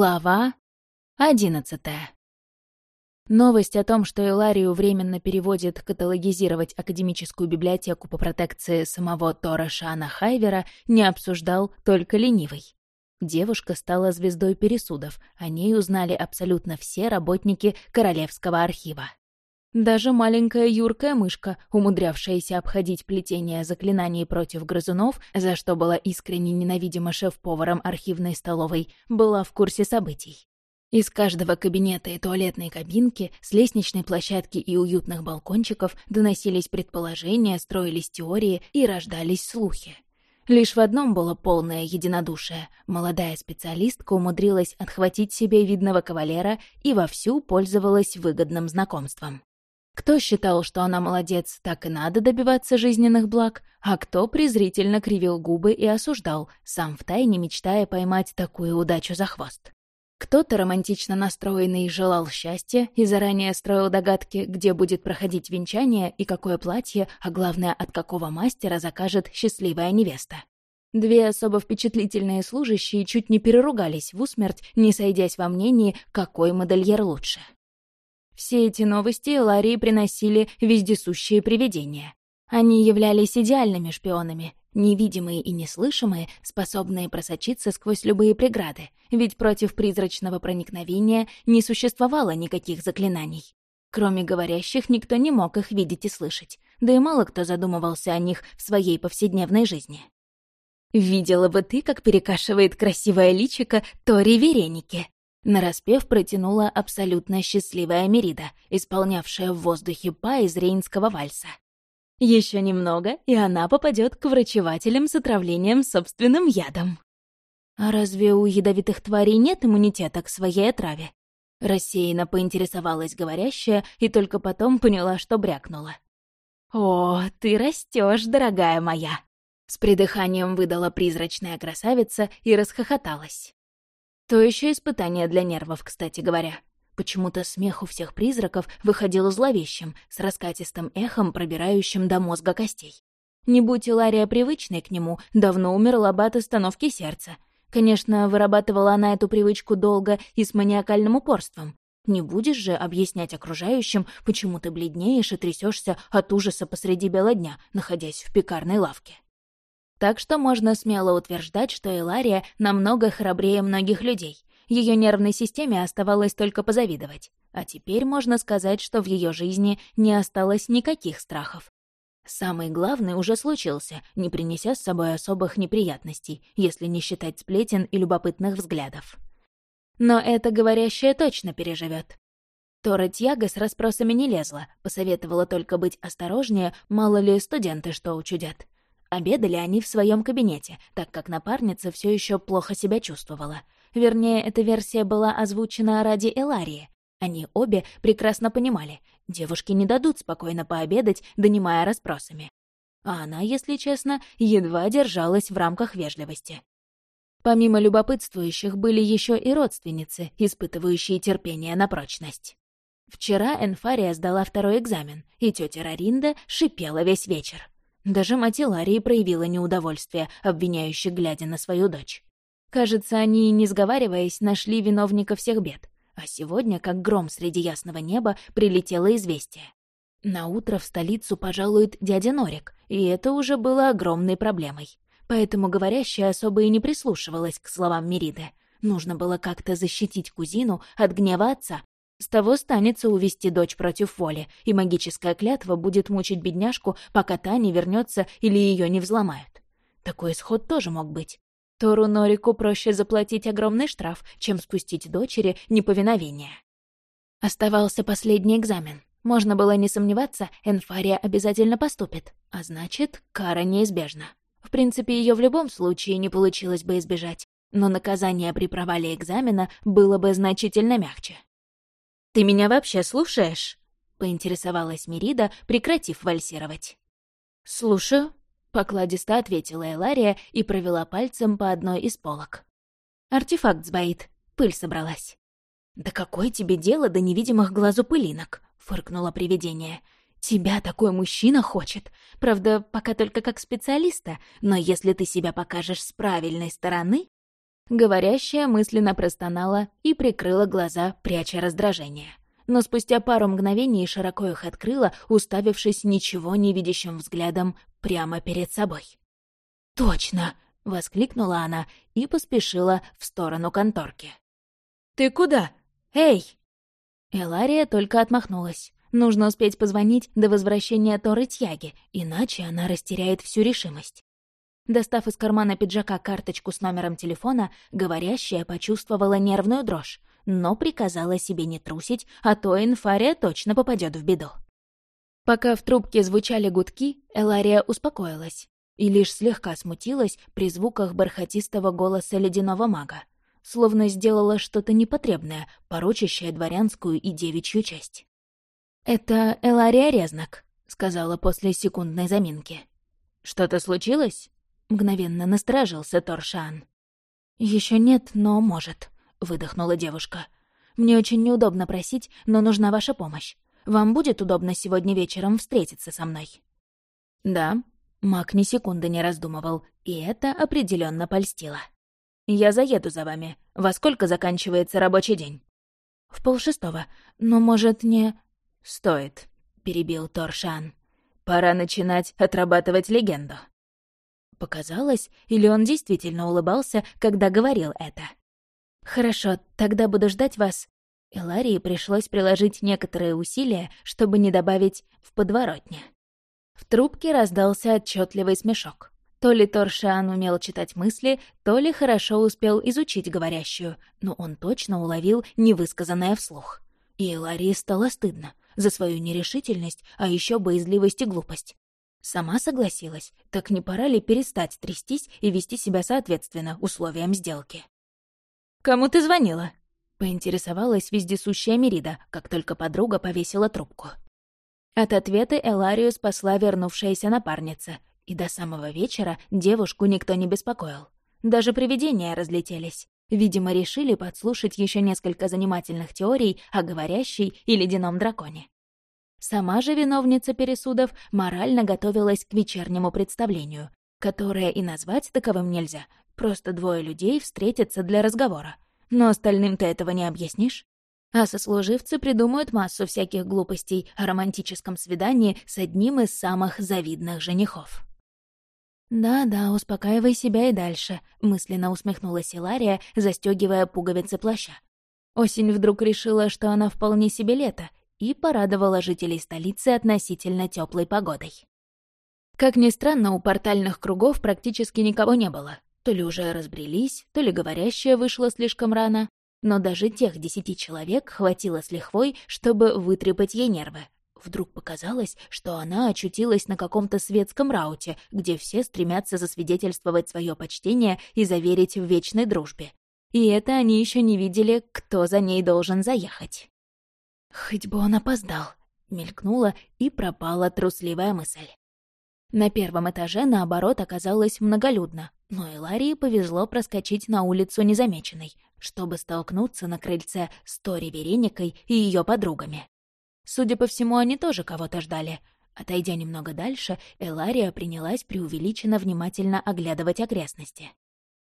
Глава одиннадцатая. Новость о том, что Иларию временно переводит каталогизировать академическую библиотеку по протекции самого Тора Шана Хайвера, не обсуждал только ленивый. Девушка стала звездой пересудов, о ней узнали абсолютно все работники Королевского архива. Даже маленькая юркая мышка, умудрявшаяся обходить плетение заклинаний против грызунов, за что была искренне ненавидима шеф-поваром архивной столовой, была в курсе событий. Из каждого кабинета и туалетной кабинки, с лестничной площадки и уютных балкончиков доносились предположения, строились теории и рождались слухи. Лишь в одном было полное единодушие. Молодая специалистка умудрилась отхватить себе видного кавалера и вовсю пользовалась выгодным знакомством. Кто считал, что она молодец, так и надо добиваться жизненных благ, а кто презрительно кривил губы и осуждал, сам втайне мечтая поймать такую удачу за хвост. Кто-то романтично настроенный желал счастья и заранее строил догадки, где будет проходить венчание и какое платье, а главное, от какого мастера закажет счастливая невеста. Две особо впечатлительные служащие чуть не переругались в усмерть, не сойдясь во мнении, какой модельер лучше. Все эти новости Ларии приносили вездесущие привидения. Они являлись идеальными шпионами, невидимые и неслышимые, способные просочиться сквозь любые преграды, ведь против призрачного проникновения не существовало никаких заклинаний. Кроме говорящих, никто не мог их видеть и слышать, да и мало кто задумывался о них в своей повседневной жизни. «Видела бы ты, как перекашивает красивое личико Тори Вереники», Нараспев протянула абсолютно счастливая Мерида, исполнявшая в воздухе па из рейнского вальса. Еще немного, и она попадет к врачевателям с отравлением собственным ядом. А разве у ядовитых тварей нет иммунитета к своей отраве? Рассеянно поинтересовалась говорящая и только потом поняла, что брякнула. «О, ты растешь, дорогая моя!» С придыханием выдала призрачная красавица и расхохоталась. То еще испытание для нервов, кстати говоря. Почему-то смех у всех призраков выходил зловещим, с раскатистым эхом, пробирающим до мозга костей. Не будь Илария привычной к нему, давно умерла бы от остановки сердца. Конечно, вырабатывала она эту привычку долго и с маниакальным упорством. Не будешь же объяснять окружающим, почему ты бледнеешь и трясешься от ужаса посреди бела дня, находясь в пекарной лавке. Так что можно смело утверждать, что Элария намного храбрее многих людей. Ее нервной системе оставалось только позавидовать. А теперь можно сказать, что в ее жизни не осталось никаких страхов. Самый главный уже случился, не принеся с собой особых неприятностей, если не считать сплетен и любопытных взглядов. Но это говорящая точно переживет. Тора Тьяга с расспросами не лезла, посоветовала только быть осторожнее, мало ли студенты что учудят. Обедали они в своем кабинете, так как напарница все еще плохо себя чувствовала. Вернее, эта версия была озвучена ради Эларии. Они обе прекрасно понимали, девушки не дадут спокойно пообедать, донимая расспросами. А она, если честно, едва держалась в рамках вежливости. Помимо любопытствующих были еще и родственницы, испытывающие терпение на прочность. Вчера Энфария сдала второй экзамен, и тетя Раринда шипела весь вечер. Даже мать Иларии проявила неудовольствие, обвиняюще глядя на свою дочь. Кажется, они, не сговариваясь, нашли виновника всех бед. А сегодня, как гром среди ясного неба, прилетело известие. На утро в столицу пожалует дядя Норик, и это уже было огромной проблемой. Поэтому говорящая особо и не прислушивалась к словам Мериды. Нужно было как-то защитить кузину от гнева отца, с того станется увести дочь против воли, и магическая клятва будет мучить бедняжку, пока та не вернется или ее не взломают. Такой исход тоже мог быть. Тору Норику проще заплатить огромный штраф, чем спустить дочери неповиновение. Оставался последний экзамен. Можно было не сомневаться, Энфария обязательно поступит, а значит, кара неизбежна. В принципе, ее в любом случае не получилось бы избежать, но наказание при провале экзамена было бы значительно мягче. «Ты меня вообще слушаешь?» — поинтересовалась Мирида, прекратив вальсировать. «Слушаю», — покладисто ответила Элария и провела пальцем по одной из полок. «Артефакт сбоит, пыль собралась». «Да какое тебе дело до невидимых глазу пылинок?» — фыркнуло привидение. «Тебя такой мужчина хочет. Правда, пока только как специалиста, но если ты себя покажешь с правильной стороны...» Говорящая мысленно простонала и прикрыла глаза, пряча раздражение. Но спустя пару мгновений широко их открыла, уставившись ничего не видящим взглядом прямо перед собой. «Точно!» — воскликнула она и поспешила в сторону конторки. «Ты куда? Эй!» Элария только отмахнулась. Нужно успеть позвонить до возвращения Торы Тьяги, иначе она растеряет всю решимость. Достав из кармана пиджака карточку с номером телефона, говорящая почувствовала нервную дрожь, но приказала себе не трусить, а то инфария точно попадет в беду. Пока в трубке звучали гудки, Элария успокоилась и лишь слегка смутилась при звуках бархатистого голоса ледяного мага, словно сделала что-то непотребное, порочащее дворянскую и девичью часть. «Это Элария Резнак», — сказала после секундной заминки. «Что-то случилось?» — мгновенно насторожился Торшан. Еще нет, но может», — выдохнула девушка. «Мне очень неудобно просить, но нужна ваша помощь. Вам будет удобно сегодня вечером встретиться со мной?» «Да», — Мак ни секунды не раздумывал, и это определенно польстило. «Я заеду за вами. Во сколько заканчивается рабочий день?» «В полшестого. Но, может, не...» «Стоит», — перебил Торшан. «Пора начинать отрабатывать легенду». Показалось, или он действительно улыбался, когда говорил это. «Хорошо, тогда буду ждать вас». Эларии пришлось приложить некоторые усилия, чтобы не добавить «в подворотне». В трубке раздался отчетливый смешок. То ли Торшан умел читать мысли, то ли хорошо успел изучить говорящую, но он точно уловил невысказанное вслух. И Эларии стало стыдно за свою нерешительность, а еще боязливость и глупость. Сама согласилась, так не пора ли перестать трястись и вести себя соответственно условиям сделки? «Кому ты звонила?» — поинтересовалась вездесущая Мерида, как только подруга повесила трубку. От ответа Эларию спасла вернувшаяся напарница, и до самого вечера девушку никто не беспокоил. Даже привидения разлетелись. Видимо, решили подслушать еще несколько занимательных теорий о говорящей и ледяном драконе. Сама же виновница пересудов морально готовилась к вечернему представлению, которое и назвать таковым нельзя, просто двое людей встретятся для разговора. Но остальным ты этого не объяснишь. А сослуживцы придумают массу всяких глупостей о романтическом свидании с одним из самых завидных женихов. «Да-да, успокаивай себя и дальше», — мысленно усмехнулась Илария, застегивая пуговицы плаща. Осень вдруг решила, что она вполне себе лето, и порадовала жителей столицы относительно теплой погодой. Как ни странно, у портальных кругов практически никого не было. То ли уже разбрелись, то ли говорящая вышла слишком рано, но даже тех десяти человек хватило с лихвой, чтобы вытрепать ей нервы, Вдруг показалось, что она очутилась на каком-то светском рауте, где все стремятся засвидетельствовать свое почтение и заверить в вечной дружбе. И это они еще не видели, кто за ней должен заехать. «Хоть бы он опоздал», — мелькнула и пропала трусливая мысль. На первом этаже, наоборот, оказалось многолюдно, но Эларии повезло проскочить на улицу незамеченной, чтобы столкнуться на крыльце с Тори Вереникой и ее подругами. Судя по всему, они тоже кого-то ждали. Отойдя немного дальше, Элария принялась преувеличенно внимательно оглядывать окрестности.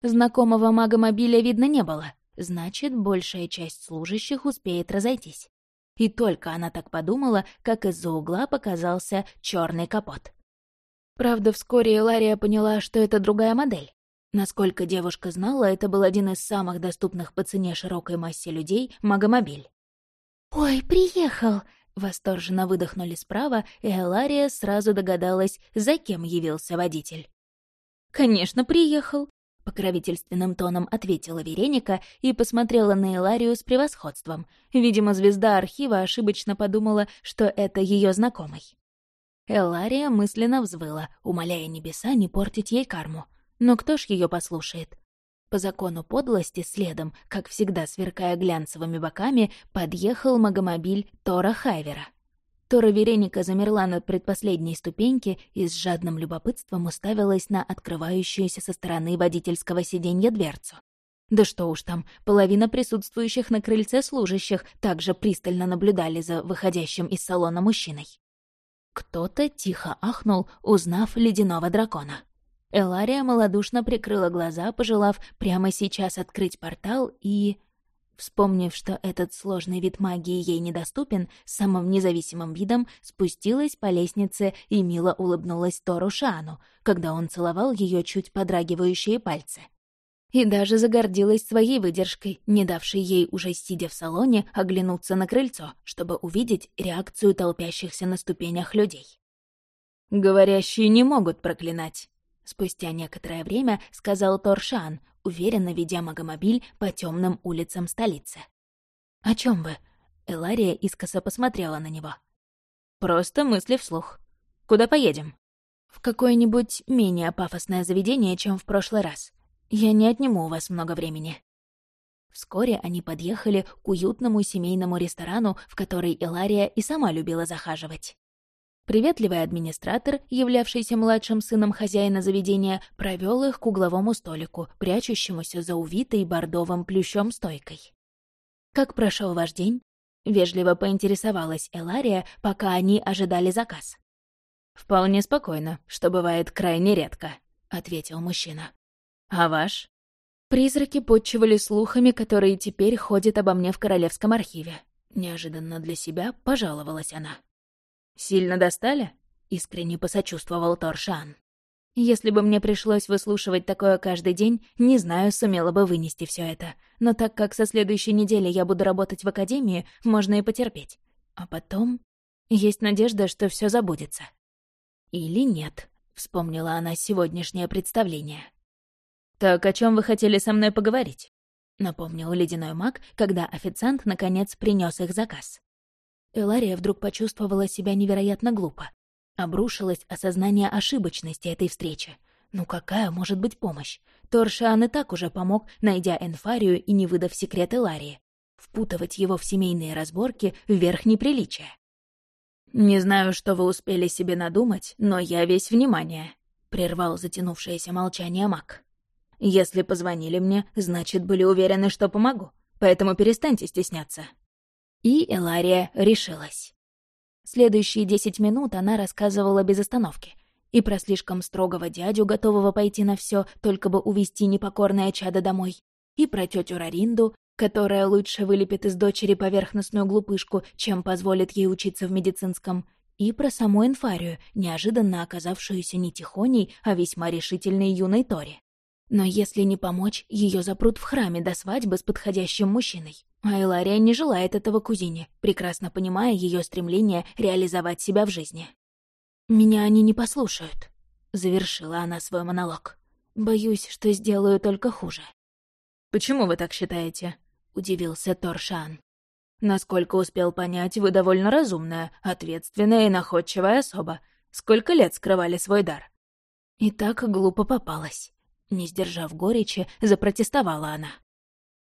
Знакомого мага-мобиля видно не было, значит, большая часть служащих успеет разойтись. И только она так подумала, как из-за угла показался черный капот. Правда, вскоре Элария поняла, что это другая модель. Насколько девушка знала, это был один из самых доступных по цене широкой массе людей магомобиль. «Ой, приехал!» Восторженно выдохнули справа, и Элария сразу догадалась, за кем явился водитель. «Конечно, приехал», — покровительственным тоном ответила Вереника и посмотрела на Эларию с превосходством. Видимо, звезда архива ошибочно подумала, что это ее знакомый. Элария мысленно взвыла, умоляя небеса не портить ей карму. Но кто ж ее послушает? По закону подлости следом, как всегда сверкая глянцевыми боками, подъехал магомобиль Тора Хайвера. Тора Вереника замерла над предпоследней ступеньки и с жадным любопытством уставилась на открывающуюся со стороны водительского сиденья дверцу. Да что уж там, половина присутствующих на крыльце служащих также пристально наблюдали за выходящим из салона мужчиной. Кто-то тихо ахнул, узнав ледяного дракона. Элария малодушно прикрыла глаза, пожелав прямо сейчас открыть портал и... Вспомнив, что этот сложный вид магии ей недоступен, самым независимым видом спустилась по лестнице и мило улыбнулась Тору Шану, когда он целовал ее чуть подрагивающие пальцы. И даже загордилась своей выдержкой, не давшей ей, уже сидя в салоне, оглянуться на крыльцо, чтобы увидеть реакцию толпящихся на ступенях людей. «Говорящие не могут проклинать», — спустя некоторое время сказал Торшан, уверенно ведя магомобиль по темным улицам столицы. «О чем вы?» — Элария искоса посмотрела на него. «Просто мысли вслух. Куда поедем?» «В какое-нибудь менее пафосное заведение, чем в прошлый раз. Я не отниму у вас много времени». Вскоре они подъехали к уютному семейному ресторану, в который Элария и сама любила захаживать. Приветливый администратор, являвшийся младшим сыном хозяина заведения, провел их к угловому столику, прячущемуся за увитой бордовым плющом стойкой. «Как прошел ваш день?» — вежливо поинтересовалась Элария, пока они ожидали заказ. «Вполне спокойно, что бывает крайне редко», — ответил мужчина. «А ваш?» Призраки подчивали слухами, которые теперь ходят обо мне в Королевском архиве. Неожиданно для себя пожаловалась она. «Сильно достали?» — искренне посочувствовал Торшан. «Если бы мне пришлось выслушивать такое каждый день, не знаю, сумела бы вынести все это. Но так как со следующей недели я буду работать в академии, можно и потерпеть. А потом... Есть надежда, что все забудется». «Или нет», — вспомнила она сегодняшнее представление. «Так о чем вы хотели со мной поговорить?» — напомнил ледяной маг, когда официант, наконец, принес их заказ. Элария вдруг почувствовала себя невероятно глупо. Обрушилось осознание ошибочности этой встречи. Ну какая может быть помощь? Торшиан и так уже помог, найдя Энфарию и не выдав секрет Эларии. Впутывать его в семейные разборки — вверх неприличия. «Не знаю, что вы успели себе надумать, но я весь внимание», — прервал затянувшееся молчание маг. «Если позвонили мне, значит, были уверены, что помогу, поэтому перестаньте стесняться». И Элария решилась. Следующие десять минут она рассказывала без остановки. И про слишком строгого дядю, готового пойти на все, только бы увести непокорное чадо домой. И про тетю Раринду, которая лучше вылепит из дочери поверхностную глупышку, чем позволит ей учиться в медицинском. И про саму Инфарию, неожиданно оказавшуюся не тихоней, а весьма решительной юной Тори. Но если не помочь, ее запрут в храме до свадьбы с подходящим мужчиной. А Элария не желает этого кузине, прекрасно понимая ее стремление реализовать себя в жизни. «Меня они не послушают», — завершила она свой монолог. «Боюсь, что сделаю только хуже». «Почему вы так считаете?» — удивился Торшан. «Насколько успел понять, вы довольно разумная, ответственная и находчивая особа. Сколько лет скрывали свой дар?» И так глупо попалась. Не сдержав горечи, запротестовала она.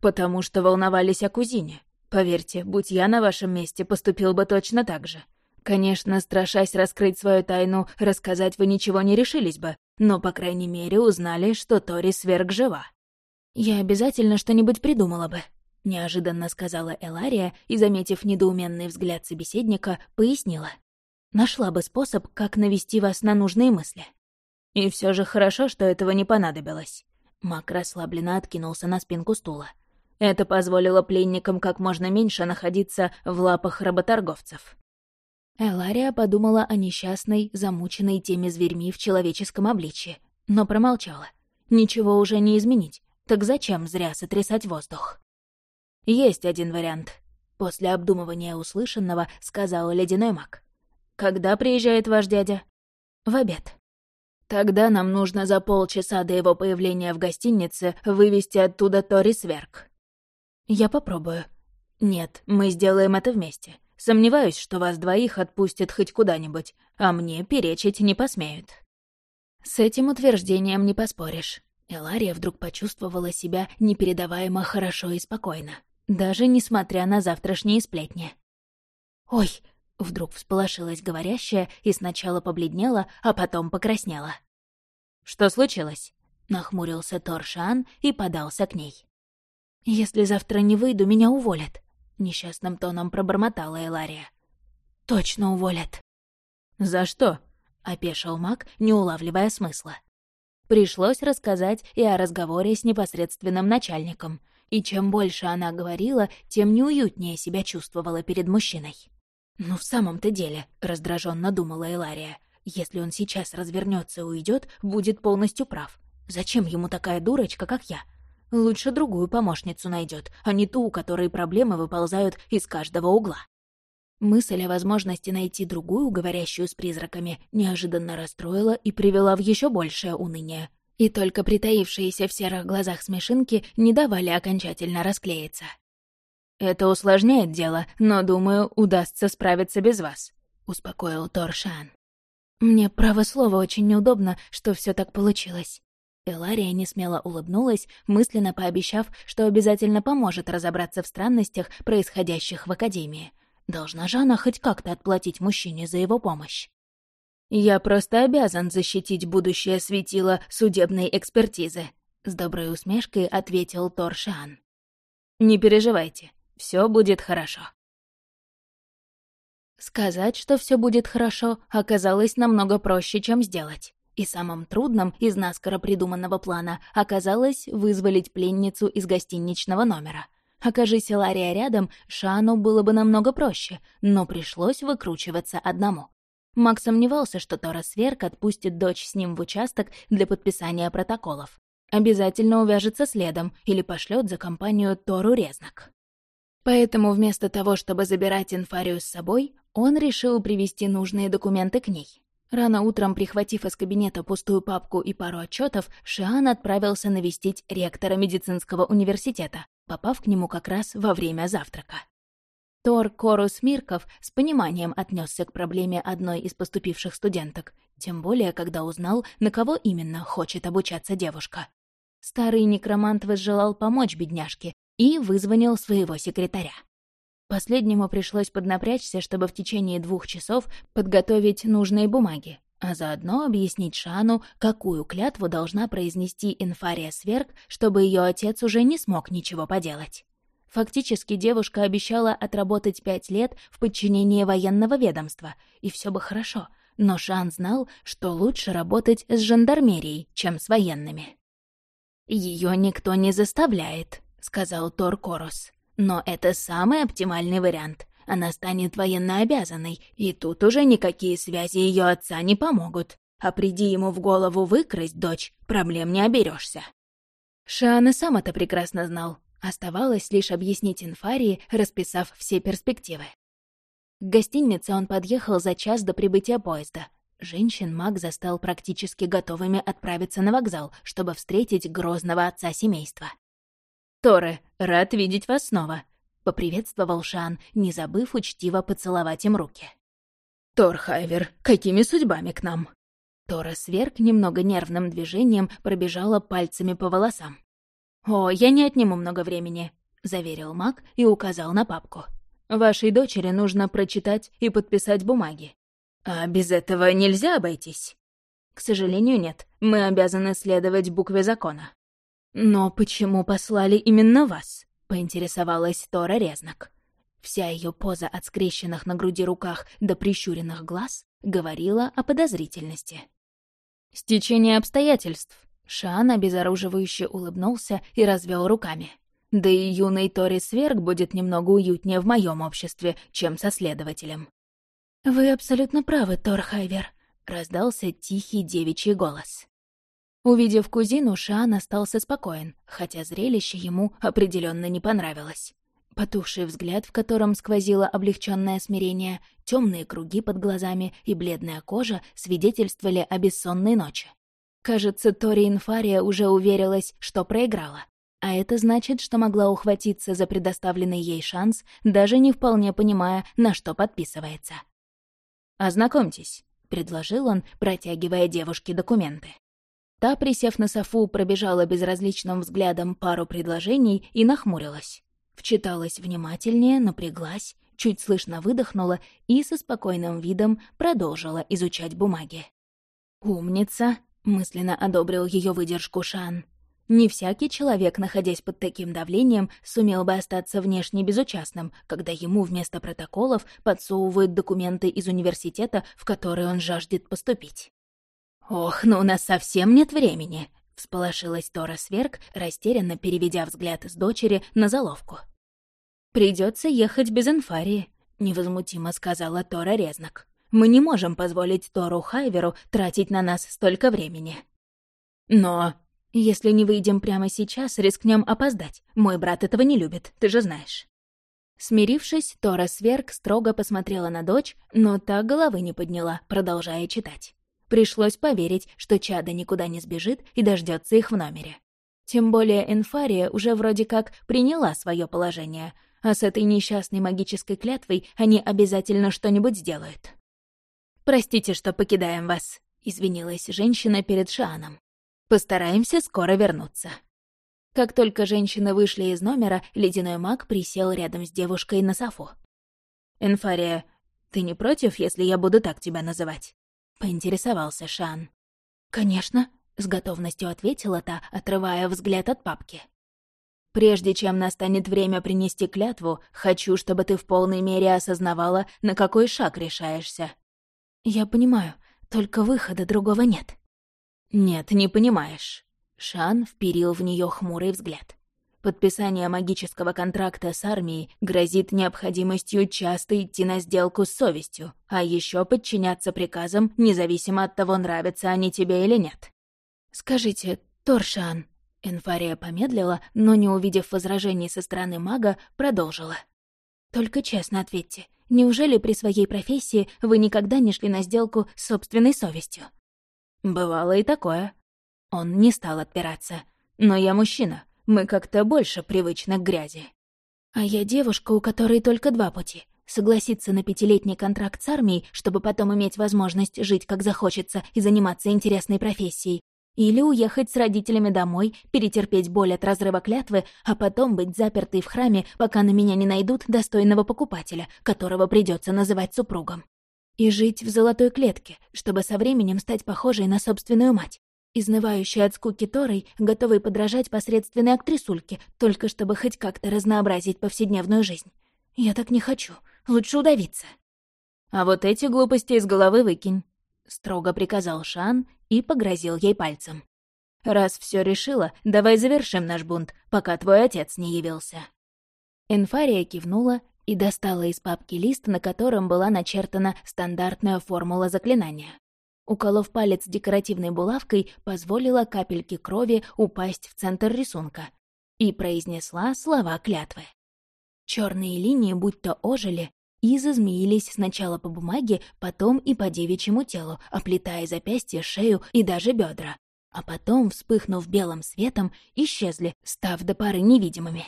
«Потому что волновались о кузине. Поверьте, будь я на вашем месте, поступил бы точно так же. Конечно, страшась раскрыть свою тайну, рассказать вы ничего не решились бы, но, по крайней мере, узнали, что Тори сверг жива». «Я обязательно что-нибудь придумала бы», — неожиданно сказала Элария и, заметив недоуменный взгляд собеседника, пояснила. «Нашла бы способ, как навести вас на нужные мысли». И все же хорошо, что этого не понадобилось. Мак расслабленно откинулся на спинку стула. Это позволило пленникам как можно меньше находиться в лапах работорговцев. Элария подумала о несчастной, замученной теми зверьми в человеческом обличье, но промолчала. Ничего уже не изменить, так зачем зря сотрясать воздух? «Есть один вариант», — после обдумывания услышанного сказал ледяной маг. «Когда приезжает ваш дядя?» «В обед». Тогда нам нужно за полчаса до его появления в гостинице вывести оттуда Тори Сверк. Я попробую. Нет, мы сделаем это вместе. Сомневаюсь, что вас двоих отпустят хоть куда-нибудь, а мне перечить не посмеют. С этим утверждением не поспоришь. Элария вдруг почувствовала себя непередаваемо хорошо и спокойно, даже несмотря на завтрашние сплетни. «Ой!» Вдруг всполошилась говорящая и сначала побледнела, а потом покраснела. «Что случилось?» — нахмурился Торшан и подался к ней. «Если завтра не выйду, меня уволят», — несчастным тоном пробормотала Элария. «Точно уволят». «За что?» — опешил маг, не улавливая смысла. Пришлось рассказать и о разговоре с непосредственным начальником. И чем больше она говорила, тем неуютнее себя чувствовала перед мужчиной. «Ну, в самом-то деле», — раздраженно думала Элария, «если он сейчас развернется и уйдет, будет полностью прав. Зачем ему такая дурочка, как я? Лучше другую помощницу найдет, а не ту, у которой проблемы выползают из каждого угла. Мысль о возможности найти другую, говорящую с призраками, неожиданно расстроила и привела в еще большее уныние. И только притаившиеся в серых глазах смешинки не давали окончательно расклеиться. «Это усложняет дело, но, думаю, удастся справиться без вас», — успокоил Торшан. «Мне, право слово, очень неудобно, что все так получилось. Элария несмело улыбнулась, мысленно пообещав, что обязательно поможет разобраться в странностях, происходящих в Академии. Должна же она хоть как-то отплатить мужчине за его помощь. «Я просто обязан защитить будущее светило судебной экспертизы», — с доброй усмешкой ответил Торшан. «Не переживайте, все будет хорошо». Сказать, что все будет хорошо, оказалось намного проще, чем сделать. И самым трудным из наскоро придуманного плана оказалось вызволить пленницу из гостиничного номера. Окажись Лария рядом, Шану было бы намного проще, но пришлось выкручиваться одному. Макс сомневался, что Тора Сверк отпустит дочь с ним в участок для подписания протоколов. Обязательно увяжется следом или пошлет за компанию Тору Резнак. Поэтому вместо того, чтобы забирать инфарию с собой, он решил привести нужные документы к ней. Рано утром, прихватив из кабинета пустую папку и пару отчетов, Шиан отправился навестить ректора медицинского университета, попав к нему как раз во время завтрака. Тор Корус Мирков с пониманием отнесся к проблеме одной из поступивших студенток, тем более, когда узнал, на кого именно хочет обучаться девушка. Старый некромант возжелал помочь бедняжке и вызвонил своего секретаря. Последнему пришлось поднапрячься, чтобы в течение двух часов подготовить нужные бумаги, а заодно объяснить Шану, какую клятву должна произнести Инфария Сверг, чтобы ее отец уже не смог ничего поделать. Фактически девушка обещала отработать пять лет в подчинении военного ведомства, и все бы хорошо, но Шан знал, что лучше работать с жандармерией, чем с военными. Ее никто не заставляет», — сказал Тор Корос. Но это самый оптимальный вариант. Она станет военнообязанной, и тут уже никакие связи ее отца не помогут. А приди ему в голову выкрасть дочь, проблем не оберешься. Шиан и сам это прекрасно знал. Оставалось лишь объяснить Инфарии, расписав все перспективы. К гостинице он подъехал за час до прибытия поезда. Женщин маг застал практически готовыми отправиться на вокзал, чтобы встретить грозного отца семейства. «Торы, рад видеть вас снова», — поприветствовал Шан, не забыв учтиво поцеловать им руки. «Торхайвер, какими судьбами к нам?» Тора сверг немного нервным движением пробежала пальцами по волосам. «О, я не отниму много времени», — заверил маг и указал на папку. «Вашей дочери нужно прочитать и подписать бумаги. А без этого нельзя обойтись?» «К сожалению, нет. Мы обязаны следовать букве закона». «Но почему послали именно вас?» — поинтересовалась Тора Резнак. Вся ее поза от скрещенных на груди руках до прищуренных глаз говорила о подозрительности. «Стечение обстоятельств», — Шан обезоруживающе улыбнулся и развел руками. «Да и юный Тори Сверг будет немного уютнее в моем обществе, чем со следователем». «Вы абсолютно правы, Тор Хайвер», — раздался тихий девичий голос. Увидев кузину, Шан остался спокоен, хотя зрелище ему определенно не понравилось. Потухший взгляд, в котором сквозило облегченное смирение, темные круги под глазами и бледная кожа свидетельствовали о бессонной ночи. Кажется, Тори Инфария уже уверилась, что проиграла. А это значит, что могла ухватиться за предоставленный ей шанс, даже не вполне понимая, на что подписывается. «Ознакомьтесь», — предложил он, протягивая девушке документы. Та, присев на софу, пробежала безразличным взглядом пару предложений и нахмурилась. Вчиталась внимательнее, напряглась, чуть слышно выдохнула и со спокойным видом продолжила изучать бумаги. «Умница!» — мысленно одобрил ее выдержку Шан. Не всякий человек, находясь под таким давлением, сумел бы остаться внешне безучастным, когда ему вместо протоколов подсовывают документы из университета, в который он жаждет поступить. «Ох, ну у нас совсем нет времени!» — всполошилась Тора Сверк, растерянно переведя взгляд с дочери на заловку. Придется ехать без инфарии», — невозмутимо сказала Тора Резнак. «Мы не можем позволить Тору Хайверу тратить на нас столько времени». «Но если не выйдем прямо сейчас, рискнем опоздать. Мой брат этого не любит, ты же знаешь». Смирившись, Тора Сверк строго посмотрела на дочь, но та головы не подняла, продолжая читать. Пришлось поверить, что Чада никуда не сбежит и дождется их в номере. Тем более Энфария уже вроде как приняла свое положение, а с этой несчастной магической клятвой они обязательно что-нибудь сделают. «Простите, что покидаем вас», — извинилась женщина перед Шаном. «Постараемся скоро вернуться». Как только женщины вышли из номера, ледяной маг присел рядом с девушкой на софу. «Энфария, ты не против, если я буду так тебя называть?» Поинтересовался Шан. «Конечно», — с готовностью ответила та, отрывая взгляд от папки. «Прежде чем настанет время принести клятву, хочу, чтобы ты в полной мере осознавала, на какой шаг решаешься». «Я понимаю, только выхода другого нет». «Нет, не понимаешь». Шан вперил в нее хмурый взгляд. Подписание магического контракта с армией грозит необходимостью часто идти на сделку с совестью, а еще подчиняться приказам, независимо от того, нравятся они тебе или нет. «Скажите, Торшан...» Энфария помедлила, но, не увидев возражений со стороны мага, продолжила. «Только честно ответьте, неужели при своей профессии вы никогда не шли на сделку с собственной совестью?» «Бывало и такое». Он не стал отпираться. «Но я мужчина, мы как-то больше привычны к грязи. А я девушка, у которой только два пути. Согласиться на пятилетний контракт с армией, чтобы потом иметь возможность жить как захочется и заниматься интересной профессией. Или уехать с родителями домой, перетерпеть боль от разрыва клятвы, а потом быть запертой в храме, пока на меня не найдут достойного покупателя, которого придется называть супругом. И жить в золотой клетке, чтобы со временем стать похожей на собственную мать. Изнывающий от скуки Торой, готовый подражать посредственной актрисульке, только чтобы хоть как-то разнообразить повседневную жизнь. Я так не хочу. Лучше удавиться. А вот эти глупости из головы выкинь. Строго приказал Шан и погрозил ей пальцем. «Раз все решила, давай завершим наш бунт, пока твой отец не явился». Энфария кивнула и достала из папки лист, на котором была начертана стандартная формула заклинания. Уколов палец декоративной булавкой, позволила капельке крови упасть в центр рисунка и произнесла слова клятвы. Черные линии будто ожили и зазмеились сначала по бумаге, потом и по девичьему телу, оплетая запястье, шею и даже бедра. А потом, вспыхнув белым светом, исчезли, став до пары невидимыми.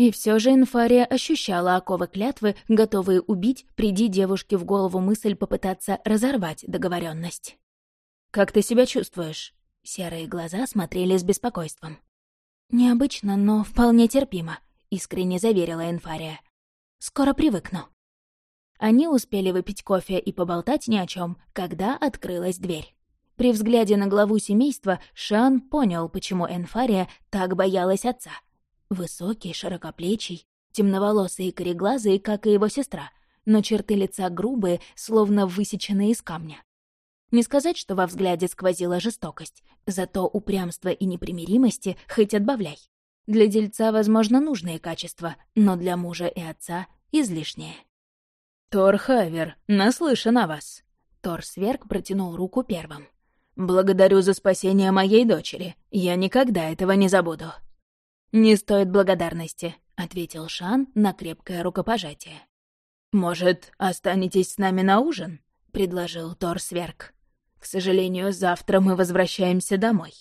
И все же Инфария ощущала оковы клятвы, готовые убить, приди девушке в голову мысль попытаться разорвать договоренность. «Как ты себя чувствуешь?» Серые глаза смотрели с беспокойством. «Необычно, но вполне терпимо», — искренне заверила Инфария. «Скоро привыкну». Они успели выпить кофе и поболтать ни о чем, когда открылась дверь. При взгляде на главу семейства Шан понял, почему Энфария так боялась отца — Высокий, широкоплечий, темноволосый и кореглазый, как и его сестра, но черты лица грубые, словно высеченные из камня. Не сказать, что во взгляде сквозила жестокость, зато упрямство и непримиримости хоть отбавляй. Для дельца, возможно, нужные качества, но для мужа и отца излишние. «Тор Хавер, наслышан о вас!» Тор Сверг протянул руку первым. «Благодарю за спасение моей дочери. Я никогда этого не забуду». «Не стоит благодарности», — ответил Шан на крепкое рукопожатие. «Может, останетесь с нами на ужин?» — предложил Тор Сверк. «К сожалению, завтра мы возвращаемся домой».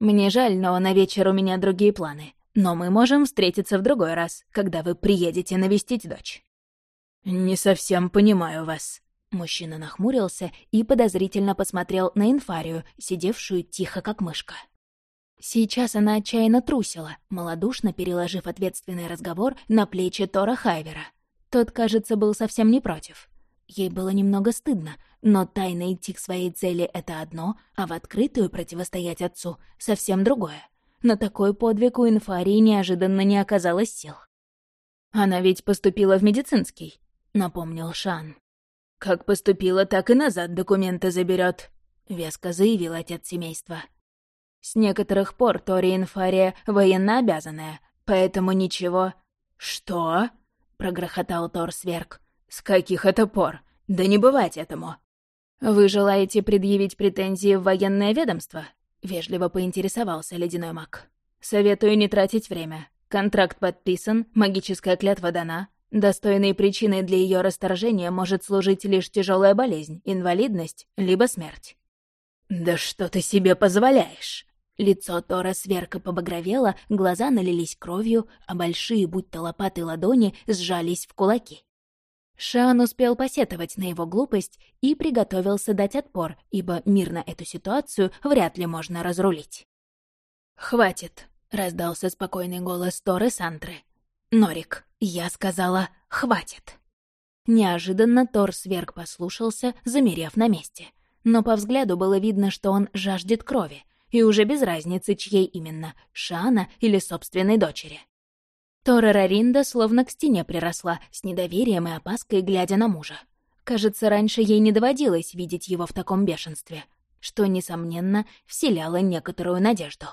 «Мне жаль, но на вечер у меня другие планы. Но мы можем встретиться в другой раз, когда вы приедете навестить дочь». «Не совсем понимаю вас». Мужчина нахмурился и подозрительно посмотрел на инфарию, сидевшую тихо, как мышка. Сейчас она отчаянно трусила, малодушно переложив ответственный разговор на плечи Тора Хайвера. Тот, кажется, был совсем не против. Ей было немного стыдно, но тайно идти к своей цели — это одно, а в открытую противостоять отцу — совсем другое. На такой подвиг у инфарии неожиданно не оказалось сил. «Она ведь поступила в медицинский», — напомнил Шан. «Как поступила, так и назад документы заберет. — веско заявил отец семейства. «С некоторых пор Тори Инфария военно обязанная, поэтому ничего...» «Что?» — прогрохотал Тор Сверк. «С каких это пор? Да не бывать этому!» «Вы желаете предъявить претензии в военное ведомство?» — вежливо поинтересовался ледяной маг. «Советую не тратить время. Контракт подписан, магическая клятва дана. Достойной причиной для ее расторжения может служить лишь тяжелая болезнь, инвалидность, либо смерть». «Да что ты себе позволяешь?» Лицо Тора сверка побагровело, глаза налились кровью, а большие, будто лопаты ладони, сжались в кулаки. Шан успел посетовать на его глупость и приготовился дать отпор, ибо мирно эту ситуацию вряд ли можно разрулить. «Хватит», — раздался спокойный голос Торы Сантры. «Норик, я сказала, хватит». Неожиданно Тор сверг послушался, замерев на месте. Но по взгляду было видно, что он жаждет крови — и уже без разницы, чьей именно, Шана или собственной дочери. Тора Раринда словно к стене приросла, с недоверием и опаской глядя на мужа. Кажется, раньше ей не доводилось видеть его в таком бешенстве, что, несомненно, вселяло некоторую надежду.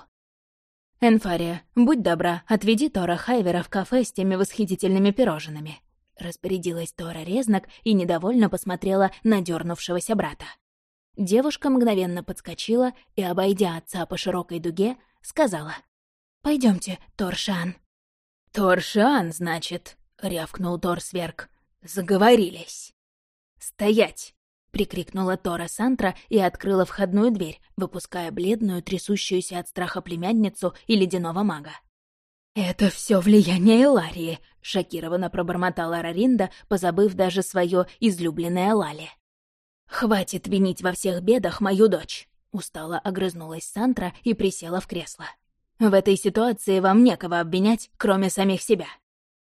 «Энфария, будь добра, отведи Тора Хайвера в кафе с теми восхитительными пирожными», распорядилась Тора Резнак и недовольно посмотрела на дернувшегося брата. Девушка мгновенно подскочила и, обойдя отца по широкой дуге, сказала. Пойдемте, Торшан». «Торшан, значит?» — рявкнул Торсверк. «Заговорились». «Стоять!» — прикрикнула Тора Сантра и открыла входную дверь, выпуская бледную, трясущуюся от страха племянницу и ледяного мага. «Это все влияние Ларии», — шокированно пробормотала Раринда, позабыв даже свое излюбленное Лали. «Хватит винить во всех бедах мою дочь!» Устало огрызнулась Сантра и присела в кресло. «В этой ситуации вам некого обвинять, кроме самих себя».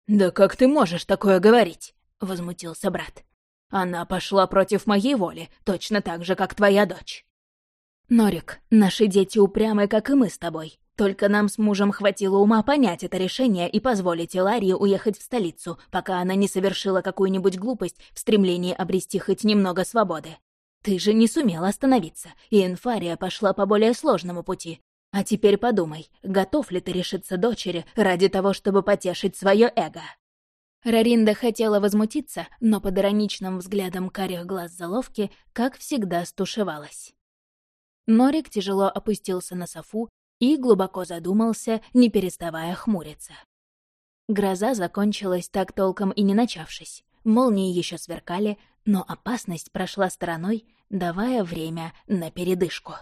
«Да как ты можешь такое говорить?» — возмутился брат. «Она пошла против моей воли, точно так же, как твоя дочь». «Норик, наши дети упрямы, как и мы с тобой. Только нам с мужем хватило ума понять это решение и позволить Иларии уехать в столицу, пока она не совершила какую-нибудь глупость в стремлении обрести хоть немного свободы. Ты же не сумела остановиться, и Инфария пошла по более сложному пути. А теперь подумай, готов ли ты решиться дочери ради того, чтобы потешить свое эго?» Раринда хотела возмутиться, но под ироничным взглядом карих глаз заловки, как всегда, стушевалась. Норик тяжело опустился на софу и глубоко задумался, не переставая хмуриться. Гроза закончилась так толком и не начавшись. Молнии еще сверкали, но опасность прошла стороной, давая время на передышку.